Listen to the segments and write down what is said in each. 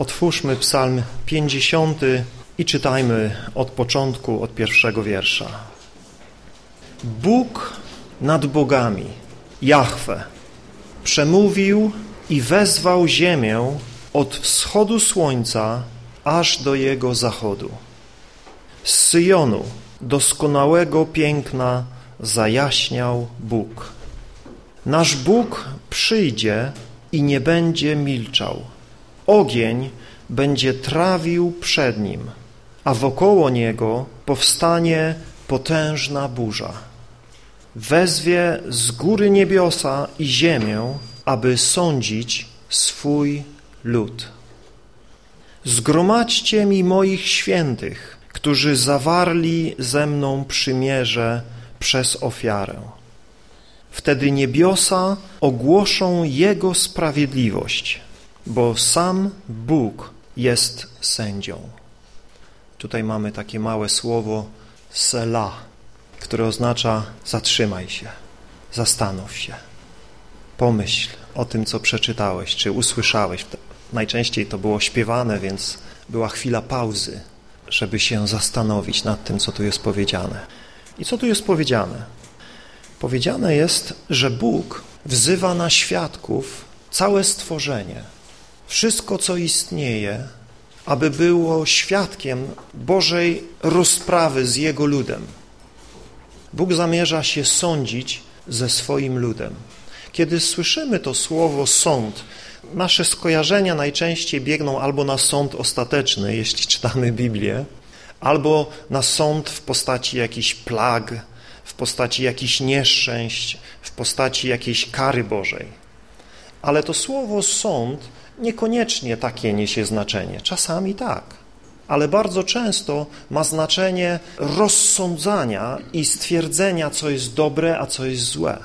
Otwórzmy psalm 50 i czytajmy od początku, od pierwszego wiersza. Bóg nad bogami, Jahwe, przemówił i wezwał ziemię od wschodu słońca aż do jego zachodu. Z Syjonu, doskonałego piękna, zajaśniał Bóg. Nasz Bóg przyjdzie i nie będzie milczał. Ogień będzie trawił przed nim, a wokoło niego powstanie potężna burza. Wezwie z góry niebiosa i ziemię, aby sądzić swój lud. Zgromadźcie mi moich świętych, którzy zawarli ze mną przymierze przez ofiarę. Wtedy niebiosa ogłoszą Jego sprawiedliwość, bo sam Bóg jest sędzią. Tutaj mamy takie małe słowo sela, które oznacza zatrzymaj się, zastanów się, pomyśl o tym, co przeczytałeś, czy usłyszałeś. Najczęściej to było śpiewane, więc była chwila pauzy, żeby się zastanowić nad tym, co tu jest powiedziane. I co tu jest powiedziane? Powiedziane jest, że Bóg wzywa na świadków całe stworzenie, wszystko, co istnieje, aby było świadkiem Bożej rozprawy z Jego ludem. Bóg zamierza się sądzić ze swoim ludem. Kiedy słyszymy to słowo sąd, nasze skojarzenia najczęściej biegną albo na sąd ostateczny, jeśli czytamy Biblię, albo na sąd w postaci jakichś plag, w postaci jakichś nieszczęść, w postaci jakiejś kary Bożej. Ale to słowo sąd niekoniecznie takie niesie znaczenie. Czasami tak, ale bardzo często ma znaczenie rozsądzania i stwierdzenia, co jest dobre, a co jest złe.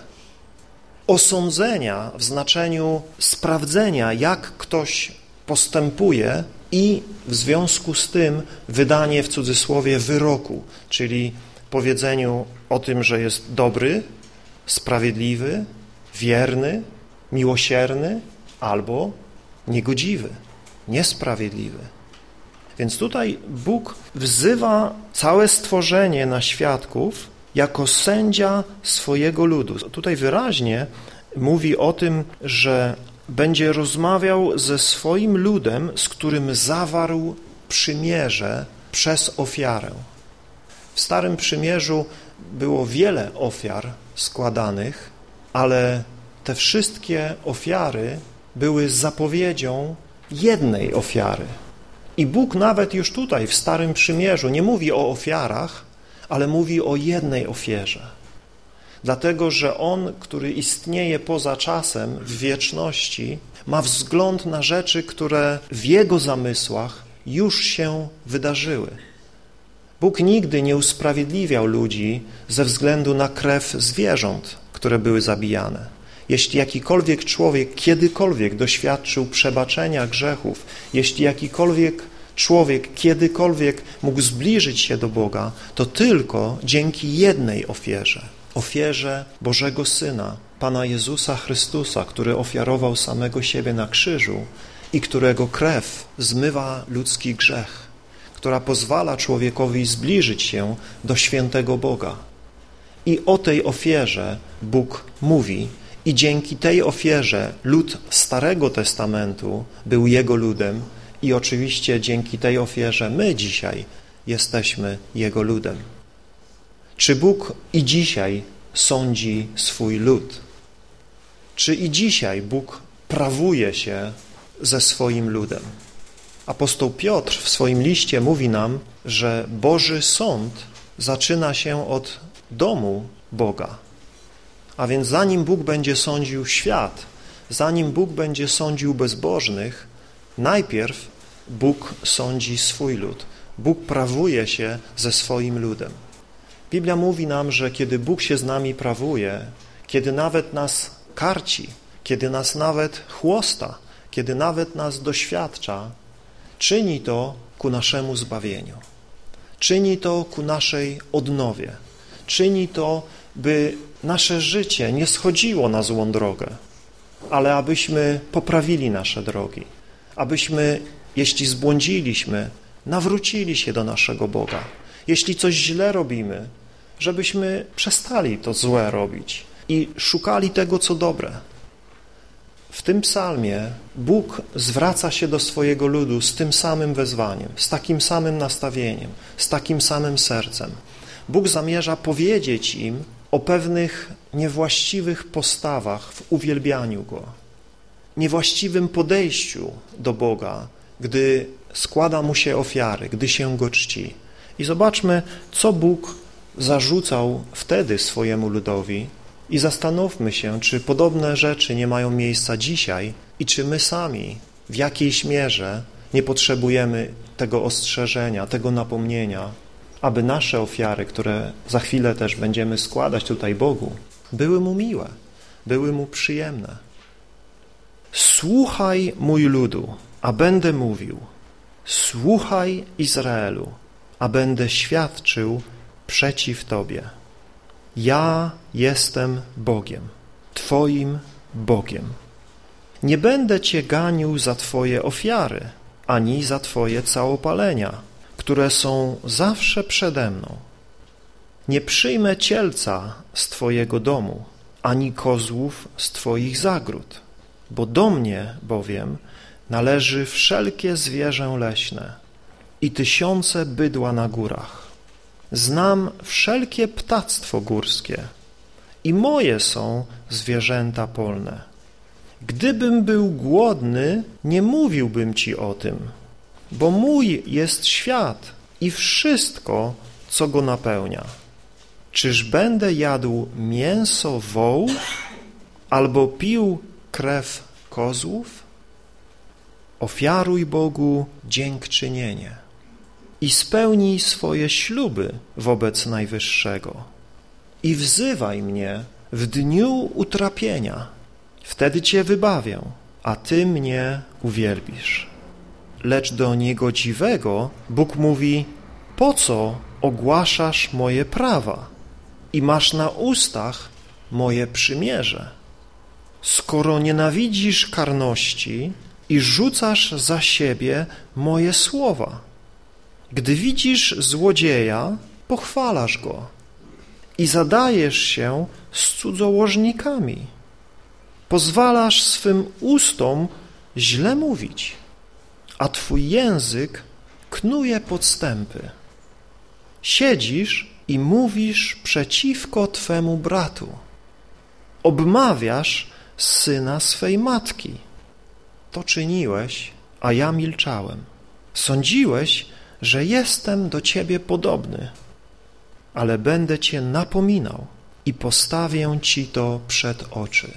Osądzenia w znaczeniu sprawdzenia, jak ktoś postępuje i w związku z tym wydanie w cudzysłowie wyroku, czyli powiedzeniu o tym, że jest dobry, sprawiedliwy, wierny, miłosierny albo niegodziwy, niesprawiedliwy. Więc tutaj Bóg wzywa całe stworzenie na świadków jako sędzia swojego ludu. Tutaj wyraźnie mówi o tym, że będzie rozmawiał ze swoim ludem, z którym zawarł przymierze przez ofiarę. W Starym Przymierzu było wiele ofiar składanych, ale te wszystkie ofiary były zapowiedzią jednej ofiary. I Bóg nawet już tutaj w Starym Przymierzu nie mówi o ofiarach, ale mówi o jednej ofierze. Dlatego, że On, który istnieje poza czasem, w wieczności, ma wzgląd na rzeczy, które w Jego zamysłach już się wydarzyły. Bóg nigdy nie usprawiedliwiał ludzi ze względu na krew zwierząt, które były zabijane. Jeśli jakikolwiek człowiek kiedykolwiek doświadczył przebaczenia grzechów, jeśli jakikolwiek człowiek kiedykolwiek mógł zbliżyć się do Boga, to tylko dzięki jednej ofierze, ofierze Bożego Syna, Pana Jezusa Chrystusa, który ofiarował samego siebie na krzyżu i którego krew zmywa ludzki grzech, która pozwala człowiekowi zbliżyć się do świętego Boga. I o tej ofierze Bóg mówi i dzięki tej ofierze lud Starego Testamentu był Jego ludem i oczywiście dzięki tej ofierze my dzisiaj jesteśmy Jego ludem. Czy Bóg i dzisiaj sądzi swój lud? Czy i dzisiaj Bóg prawuje się ze swoim ludem? Apostoł Piotr w swoim liście mówi nam, że Boży sąd zaczyna się od domu Boga. A więc zanim Bóg będzie sądził świat, zanim Bóg będzie sądził bezbożnych, najpierw Bóg sądzi swój lud. Bóg prawuje się ze swoim ludem. Biblia mówi nam, że kiedy Bóg się z nami prawuje, kiedy nawet nas karci, kiedy nas nawet chłosta, kiedy nawet nas doświadcza, czyni to ku naszemu zbawieniu. Czyni to ku naszej odnowie. Czyni to, by nasze życie nie schodziło na złą drogę, ale abyśmy poprawili nasze drogi, abyśmy jeśli zbłądziliśmy, nawrócili się do naszego Boga. Jeśli coś źle robimy, żebyśmy przestali to złe robić i szukali tego, co dobre. W tym psalmie Bóg zwraca się do swojego ludu z tym samym wezwaniem, z takim samym nastawieniem, z takim samym sercem. Bóg zamierza powiedzieć im o pewnych niewłaściwych postawach w uwielbianiu Go, niewłaściwym podejściu do Boga, gdy składa Mu się ofiary, gdy się Go czci. I zobaczmy, co Bóg zarzucał wtedy swojemu ludowi i zastanówmy się, czy podobne rzeczy nie mają miejsca dzisiaj i czy my sami w jakiejś mierze nie potrzebujemy tego ostrzeżenia, tego napomnienia, aby nasze ofiary, które za chwilę też będziemy składać tutaj Bogu, były Mu miłe, były Mu przyjemne. Słuchaj, mój ludu, a będę mówił. Słuchaj, Izraelu, a będę świadczył przeciw Tobie. Ja jestem Bogiem, Twoim Bogiem. Nie będę Cię ganił za Twoje ofiary, ani za Twoje całopalenia, które są zawsze przede mną. Nie przyjmę cielca z Twojego domu, ani kozłów z Twoich zagród, bo do mnie bowiem należy wszelkie zwierzę leśne i tysiące bydła na górach. Znam wszelkie ptactwo górskie i moje są zwierzęta polne. Gdybym był głodny, nie mówiłbym Ci o tym, bo mój jest świat i wszystko, co go napełnia. Czyż będę jadł mięso wołów albo pił krew kozłów? Ofiaruj Bogu dziękczynienie i spełnij swoje śluby wobec Najwyższego i wzywaj mnie w dniu utrapienia. Wtedy Cię wybawię, a Ty mnie uwielbisz. Lecz do niegodziwego Bóg mówi, po co ogłaszasz moje prawa i masz na ustach moje przymierze? Skoro nienawidzisz karności i rzucasz za siebie moje słowa, gdy widzisz złodzieja, pochwalasz go i zadajesz się z cudzołożnikami. Pozwalasz swym ustom źle mówić, a twój język knuje podstępy. Siedzisz i mówisz przeciwko twemu bratu. Obmawiasz syna swej matki. To czyniłeś, a ja milczałem. Sądziłeś, że jestem do Ciebie podobny, ale będę Cię napominał i postawię Ci to przed oczy.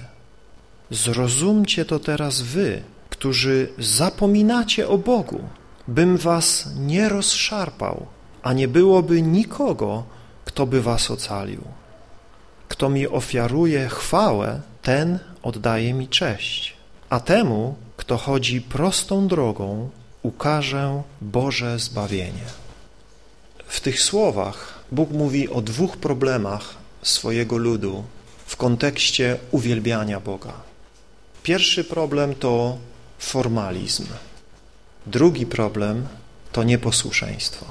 Zrozumcie to teraz Wy, którzy zapominacie o Bogu, bym Was nie rozszarpał, a nie byłoby nikogo, kto by Was ocalił. Kto mi ofiaruje chwałę, ten oddaje mi cześć, a temu, kto chodzi prostą drogą, ukażę Boże zbawienie. W tych słowach Bóg mówi o dwóch problemach swojego ludu w kontekście uwielbiania Boga. Pierwszy problem to formalizm. Drugi problem to nieposłuszeństwo.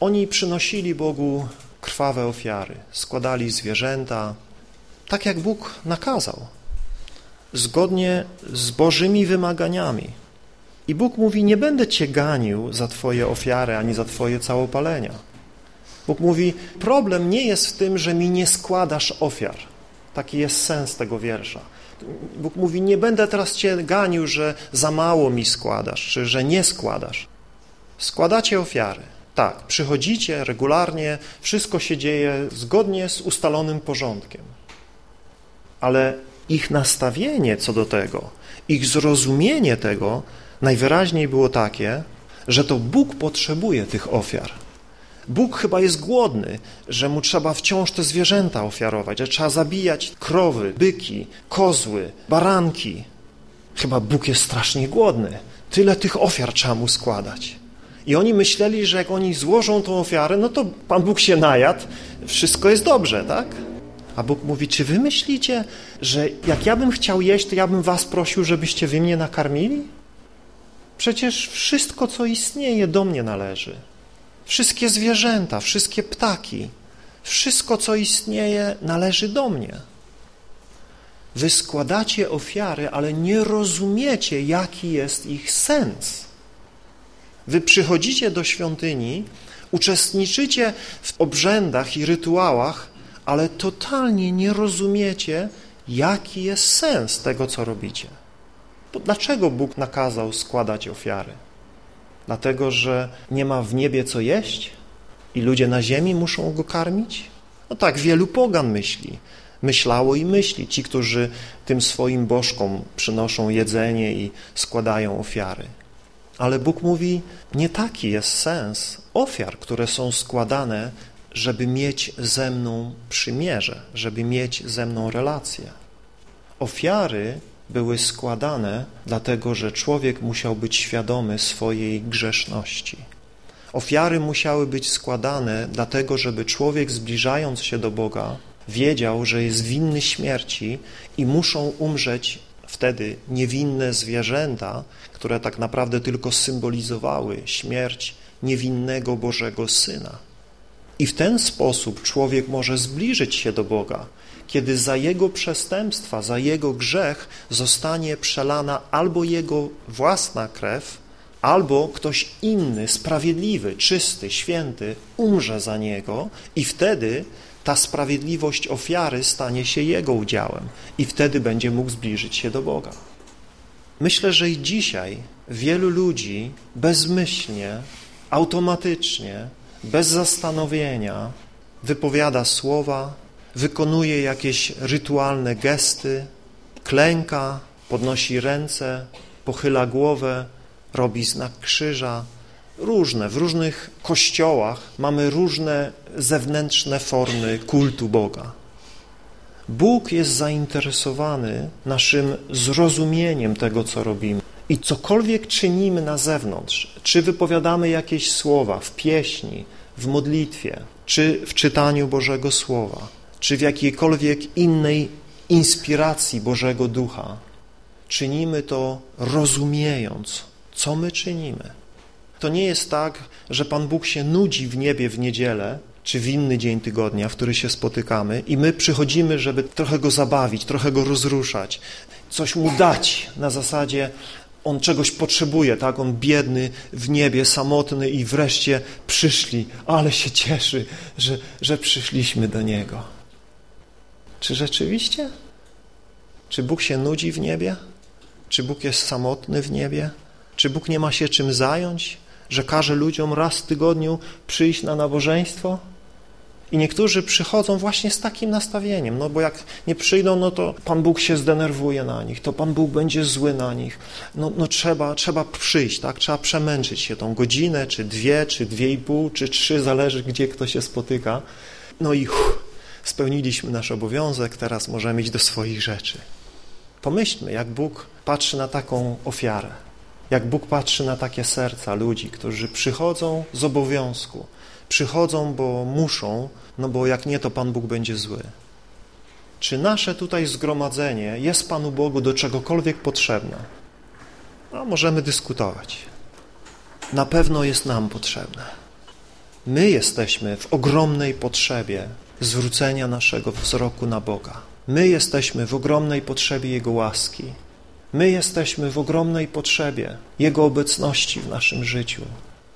Oni przynosili Bogu krwawe ofiary, składali zwierzęta, tak jak Bóg nakazał, zgodnie z Bożymi wymaganiami. I Bóg mówi, nie będę cię ganił za twoje ofiary, ani za twoje całopalenia. Bóg mówi, problem nie jest w tym, że mi nie składasz ofiar. Taki jest sens tego wiersza. Bóg mówi, nie będę teraz cię ganił, że za mało mi składasz, czy że nie składasz. Składacie ofiary. Tak, przychodzicie regularnie, wszystko się dzieje zgodnie z ustalonym porządkiem. Ale ich nastawienie co do tego, ich zrozumienie tego najwyraźniej było takie, że to Bóg potrzebuje tych ofiar. Bóg chyba jest głodny, że mu trzeba wciąż te zwierzęta ofiarować, że trzeba zabijać krowy, byki, kozły, baranki. Chyba Bóg jest strasznie głodny. Tyle tych ofiar trzeba mu składać. I oni myśleli, że jak oni złożą tą ofiarę, no to Pan Bóg się najadł, wszystko jest dobrze, tak? A Bóg mówi, czy wy myślicie, że jak ja bym chciał jeść, to ja bym was prosił, żebyście wy mnie nakarmili? Przecież wszystko, co istnieje, do mnie należy. Wszystkie zwierzęta, wszystkie ptaki, wszystko, co istnieje, należy do mnie. Wy składacie ofiary, ale nie rozumiecie, jaki jest ich sens. Wy przychodzicie do świątyni, uczestniczycie w obrzędach i rytuałach, ale totalnie nie rozumiecie, jaki jest sens tego, co robicie. Dlaczego Bóg nakazał składać ofiary? Dlatego, że nie ma w niebie co jeść i ludzie na ziemi muszą go karmić? No tak wielu pogan myśli. Myślało i myśli. Ci, którzy tym swoim bożkom przynoszą jedzenie i składają ofiary. Ale Bóg mówi, nie taki jest sens ofiar, które są składane, żeby mieć ze mną przymierze, żeby mieć ze mną relację. Ofiary były składane dlatego, że człowiek musiał być świadomy swojej grzeszności. Ofiary musiały być składane dlatego, żeby człowiek zbliżając się do Boga wiedział, że jest winny śmierci i muszą umrzeć wtedy niewinne zwierzęta, które tak naprawdę tylko symbolizowały śmierć niewinnego Bożego Syna. I w ten sposób człowiek może zbliżyć się do Boga, kiedy za jego przestępstwa, za jego grzech zostanie przelana albo jego własna krew, albo ktoś inny, sprawiedliwy, czysty, święty umrze za niego i wtedy ta sprawiedliwość ofiary stanie się jego udziałem i wtedy będzie mógł zbliżyć się do Boga. Myślę, że i dzisiaj wielu ludzi bezmyślnie, automatycznie, bez zastanowienia wypowiada słowa, wykonuje jakieś rytualne gesty, klęka, podnosi ręce, pochyla głowę, robi znak krzyża, różne, w różnych kościołach mamy różne zewnętrzne formy kultu Boga. Bóg jest zainteresowany naszym zrozumieniem tego, co robimy. I cokolwiek czynimy na zewnątrz, czy wypowiadamy jakieś słowa w pieśni, w modlitwie, czy w czytaniu Bożego Słowa, czy w jakiejkolwiek innej inspiracji Bożego Ducha, czynimy to rozumiejąc, co my czynimy. To nie jest tak, że Pan Bóg się nudzi w niebie w niedzielę, czy w inny dzień tygodnia, w który się spotykamy i my przychodzimy, żeby trochę Go zabawić, trochę Go rozruszać, coś Mu dać na zasadzie on czegoś potrzebuje, tak? On biedny w niebie, samotny i wreszcie przyszli, ale się cieszy, że, że przyszliśmy do Niego. Czy rzeczywiście? Czy Bóg się nudzi w niebie? Czy Bóg jest samotny w niebie? Czy Bóg nie ma się czym zająć? Że każe ludziom raz w tygodniu przyjść na nabożeństwo? I niektórzy przychodzą właśnie z takim nastawieniem, no bo jak nie przyjdą, no to Pan Bóg się zdenerwuje na nich, to Pan Bóg będzie zły na nich. No, no trzeba, trzeba przyjść, tak? Trzeba przemęczyć się tą godzinę, czy dwie, czy dwie i pół, czy trzy, zależy gdzie kto się spotyka. No i uff, spełniliśmy nasz obowiązek, teraz możemy iść do swoich rzeczy. Pomyślmy, jak Bóg patrzy na taką ofiarę, jak Bóg patrzy na takie serca ludzi, którzy przychodzą z obowiązku, przychodzą, bo muszą, no bo jak nie, to Pan Bóg będzie zły. Czy nasze tutaj zgromadzenie jest Panu Bogu do czegokolwiek potrzebne? No, możemy dyskutować. Na pewno jest nam potrzebne. My jesteśmy w ogromnej potrzebie zwrócenia naszego wzroku na Boga. My jesteśmy w ogromnej potrzebie Jego łaski. My jesteśmy w ogromnej potrzebie Jego obecności w naszym życiu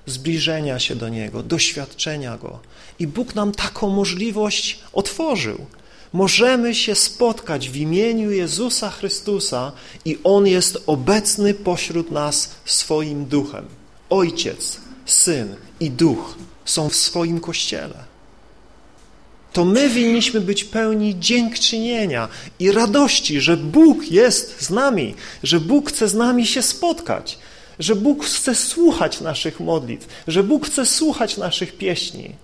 zbliżenia się do Niego, doświadczenia Go. I Bóg nam taką możliwość otworzył. Możemy się spotkać w imieniu Jezusa Chrystusa i On jest obecny pośród nas swoim duchem. Ojciec, Syn i Duch są w swoim Kościele. To my winniśmy być pełni dziękczynienia i radości, że Bóg jest z nami, że Bóg chce z nami się spotkać, że Bóg chce słuchać naszych modlitw, że Bóg chce słuchać naszych pieśni.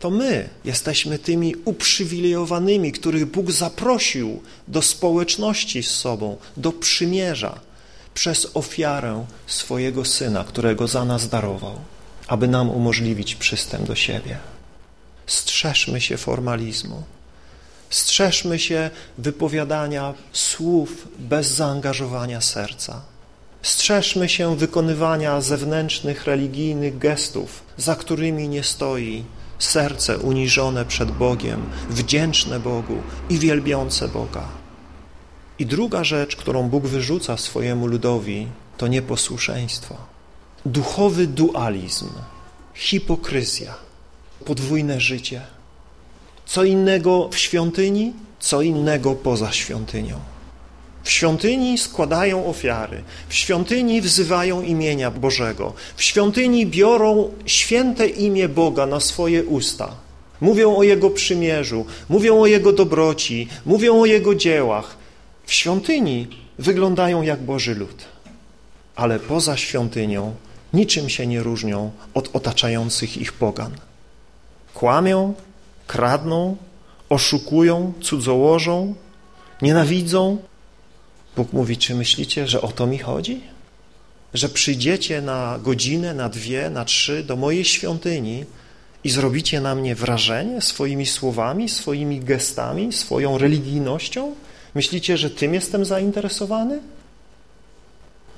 To my jesteśmy tymi uprzywilejowanymi, których Bóg zaprosił do społeczności z sobą, do przymierza przez ofiarę swojego Syna, którego za nas darował, aby nam umożliwić przystęp do siebie. Strzeżmy się formalizmu. Strzeżmy się wypowiadania słów bez zaangażowania serca. Strzeżmy się wykonywania zewnętrznych, religijnych gestów, za którymi nie stoi serce uniżone przed Bogiem, wdzięczne Bogu i wielbiące Boga. I druga rzecz, którą Bóg wyrzuca swojemu ludowi, to nieposłuszeństwo. Duchowy dualizm, hipokryzja, podwójne życie. Co innego w świątyni, co innego poza świątynią. W świątyni składają ofiary, w świątyni wzywają imienia Bożego, w świątyni biorą święte imię Boga na swoje usta. Mówią o Jego przymierzu, mówią o Jego dobroci, mówią o Jego dziełach. W świątyni wyglądają jak Boży lud, ale poza świątynią niczym się nie różnią od otaczających ich pogan. Kłamią, kradną, oszukują, cudzołożą, nienawidzą, Bóg mówi, czy myślicie, że o to mi chodzi? Że przyjdziecie na godzinę, na dwie, na trzy do mojej świątyni i zrobicie na mnie wrażenie swoimi słowami, swoimi gestami, swoją religijnością? Myślicie, że tym jestem zainteresowany?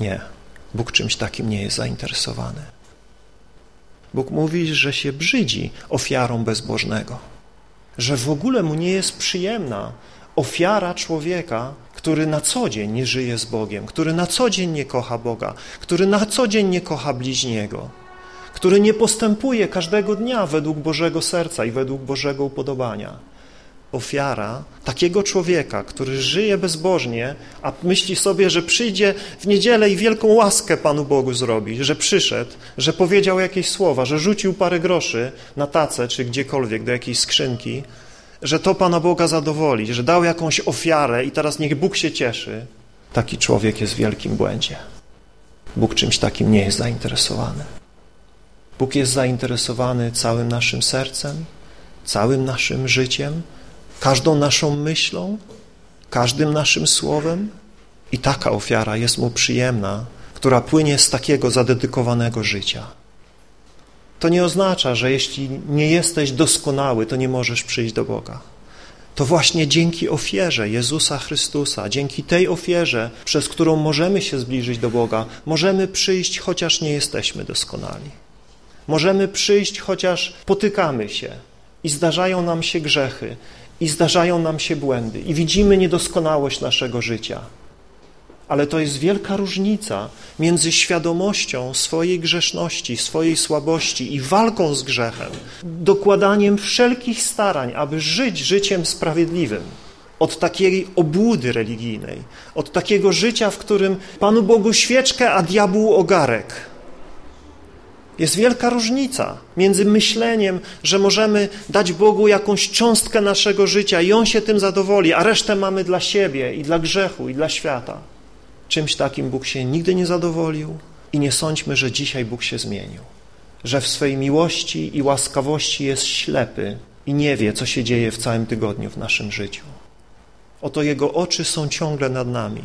Nie, Bóg czymś takim nie jest zainteresowany. Bóg mówi, że się brzydzi ofiarą bezbożnego, że w ogóle mu nie jest przyjemna ofiara człowieka, który na co dzień nie żyje z Bogiem, który na co dzień nie kocha Boga, który na co dzień nie kocha bliźniego, który nie postępuje każdego dnia według Bożego serca i według Bożego upodobania. Ofiara takiego człowieka, który żyje bezbożnie, a myśli sobie, że przyjdzie w niedzielę i wielką łaskę Panu Bogu zrobi, że przyszedł, że powiedział jakieś słowa, że rzucił parę groszy na tacę czy gdziekolwiek do jakiejś skrzynki, że to Pana Boga zadowoli, że dał jakąś ofiarę i teraz niech Bóg się cieszy, taki człowiek jest w wielkim błędzie. Bóg czymś takim nie jest zainteresowany. Bóg jest zainteresowany całym naszym sercem, całym naszym życiem, każdą naszą myślą, każdym naszym słowem i taka ofiara jest Mu przyjemna, która płynie z takiego zadedykowanego życia. To nie oznacza, że jeśli nie jesteś doskonały, to nie możesz przyjść do Boga. To właśnie dzięki ofierze Jezusa Chrystusa, dzięki tej ofierze, przez którą możemy się zbliżyć do Boga, możemy przyjść, chociaż nie jesteśmy doskonali. Możemy przyjść, chociaż potykamy się i zdarzają nam się grzechy, i zdarzają nam się błędy, i widzimy niedoskonałość naszego życia. Ale to jest wielka różnica między świadomością swojej grzeszności, swojej słabości i walką z grzechem, dokładaniem wszelkich starań, aby żyć życiem sprawiedliwym, od takiej obłudy religijnej, od takiego życia, w którym Panu Bogu świeczkę, a diabłu ogarek. Jest wielka różnica między myśleniem, że możemy dać Bogu jakąś cząstkę naszego życia i On się tym zadowoli, a resztę mamy dla siebie i dla grzechu i dla świata. Czymś takim Bóg się nigdy nie zadowolił i nie sądźmy, że dzisiaj Bóg się zmienił. Że w swej miłości i łaskawości jest ślepy i nie wie, co się dzieje w całym tygodniu w naszym życiu. Oto Jego oczy są ciągle nad nami.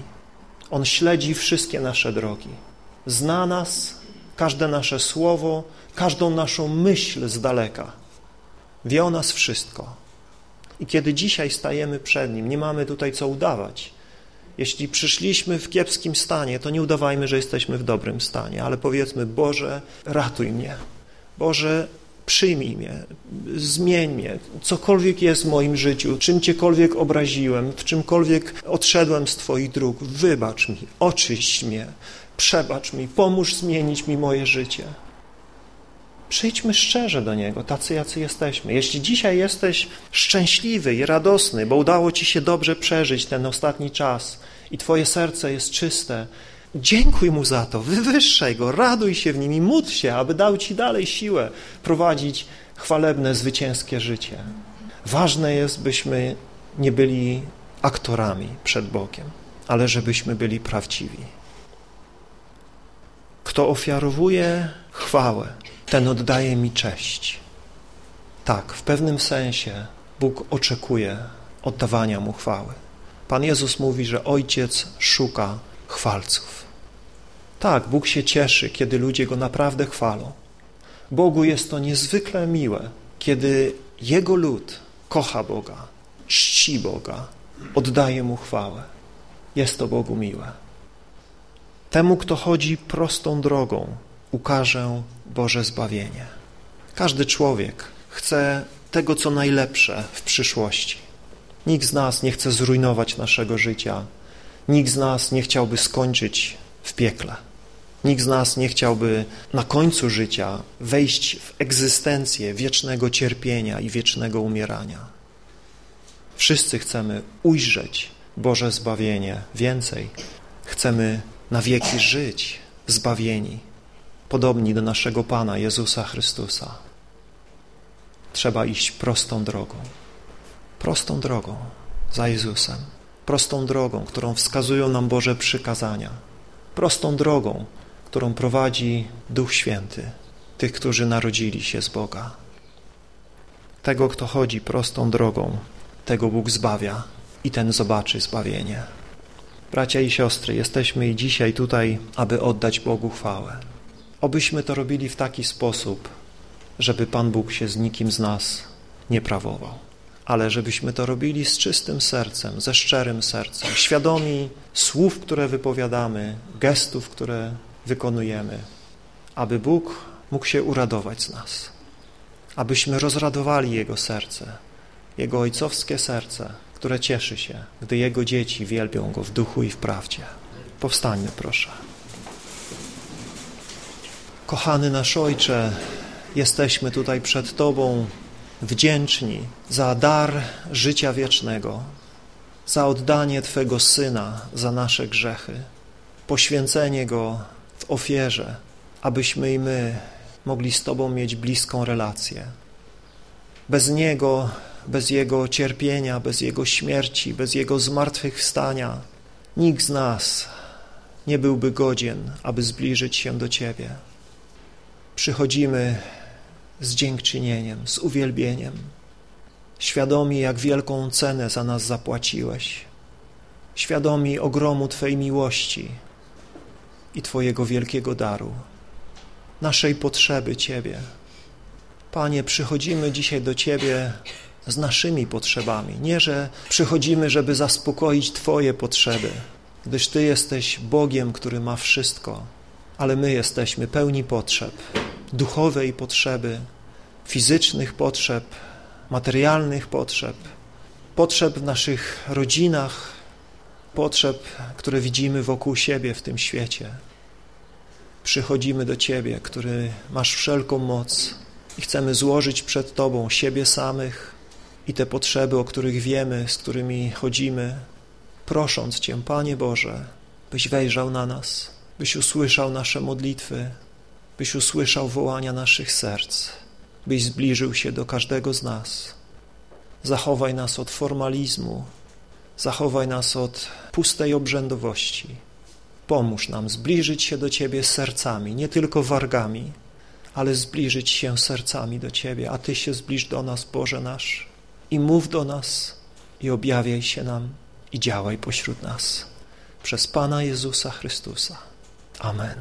On śledzi wszystkie nasze drogi. Zna nas, każde nasze słowo, każdą naszą myśl z daleka. Wie o nas wszystko. I kiedy dzisiaj stajemy przed Nim, nie mamy tutaj co udawać. Jeśli przyszliśmy w kiepskim stanie, to nie udawajmy, że jesteśmy w dobrym stanie, ale powiedzmy, Boże, ratuj mnie. Boże, przyjmij mnie, zmień mnie, cokolwiek jest w moim życiu, czym Ciękolwiek obraziłem, w czymkolwiek odszedłem z Twoich dróg, wybacz mi, oczyść mnie, przebacz mi, pomóż zmienić mi moje życie. Przyjdźmy szczerze do Niego, tacy jacy jesteśmy. Jeśli dzisiaj jesteś szczęśliwy i radosny, bo udało Ci się dobrze przeżyć ten ostatni czas i Twoje serce jest czyste, dziękuj Mu za to, wywyższaj Go, raduj się w Nim i módl się, aby dał Ci dalej siłę prowadzić chwalebne, zwycięskie życie. Ważne jest, byśmy nie byli aktorami przed Bogiem, ale żebyśmy byli prawdziwi. Kto ofiarowuje chwałę, ten oddaje mi cześć. Tak, w pewnym sensie Bóg oczekuje oddawania Mu chwały. Pan Jezus mówi, że Ojciec szuka chwalców. Tak, Bóg się cieszy, kiedy ludzie Go naprawdę chwalą. Bogu jest to niezwykle miłe, kiedy Jego lud kocha Boga, czci Boga, oddaje Mu chwałę. Jest to Bogu miłe. Temu, kto chodzi prostą drogą, ukażę Boże zbawienie. Każdy człowiek chce tego, co najlepsze w przyszłości. Nikt z nas nie chce zrujnować naszego życia. Nikt z nas nie chciałby skończyć w piekle. Nikt z nas nie chciałby na końcu życia wejść w egzystencję wiecznego cierpienia i wiecznego umierania. Wszyscy chcemy ujrzeć Boże zbawienie. Więcej, chcemy na wieki żyć zbawieni, podobni do naszego Pana Jezusa Chrystusa. Trzeba iść prostą drogą, prostą drogą za Jezusem, prostą drogą, którą wskazują nam Boże przykazania, prostą drogą, którą prowadzi Duch Święty, tych, którzy narodzili się z Boga. Tego, kto chodzi prostą drogą, tego Bóg zbawia i ten zobaczy zbawienie. Bracia i siostry, jesteśmy i dzisiaj tutaj, aby oddać Bogu chwałę. Obyśmy to robili w taki sposób, żeby Pan Bóg się z nikim z nas nie prawował, ale żebyśmy to robili z czystym sercem, ze szczerym sercem, świadomi słów, które wypowiadamy, gestów, które wykonujemy, aby Bóg mógł się uradować z nas, abyśmy rozradowali Jego serce, Jego ojcowskie serce, które cieszy się, gdy Jego dzieci wielbią Go w duchu i w prawdzie. Powstańmy, proszę. Kochany nasz Ojcze, jesteśmy tutaj przed Tobą wdzięczni za dar życia wiecznego, za oddanie Twego Syna za nasze grzechy, poświęcenie Go w ofierze, abyśmy i my mogli z Tobą mieć bliską relację. Bez Niego, bez Jego cierpienia, bez Jego śmierci, bez Jego zmartwychwstania, nikt z nas nie byłby godzien, aby zbliżyć się do Ciebie. Przychodzimy z dziękczynieniem, z uwielbieniem, świadomi, jak wielką cenę za nas zapłaciłeś, świadomi ogromu Twej miłości i Twojego wielkiego daru, naszej potrzeby Ciebie. Panie, przychodzimy dzisiaj do Ciebie z naszymi potrzebami. Nie, że przychodzimy, żeby zaspokoić Twoje potrzeby, gdyż Ty jesteś Bogiem, który ma wszystko, ale my jesteśmy pełni potrzeb, duchowej potrzeby, fizycznych potrzeb, materialnych potrzeb, potrzeb w naszych rodzinach, potrzeb, które widzimy wokół siebie w tym świecie. Przychodzimy do Ciebie, który masz wszelką moc i chcemy złożyć przed Tobą siebie samych i te potrzeby, o których wiemy, z którymi chodzimy, prosząc Cię, Panie Boże, byś wejrzał na nas, byś usłyszał nasze modlitwy, byś usłyszał wołania naszych serc, byś zbliżył się do każdego z nas. Zachowaj nas od formalizmu, zachowaj nas od pustej obrzędowości. Pomóż nam zbliżyć się do Ciebie sercami, nie tylko wargami, ale zbliżyć się sercami do Ciebie, a Ty się zbliż do nas, Boże nasz, i mów do nas, i objawiaj się nam, i działaj pośród nas. Przez Pana Jezusa Chrystusa. Amen.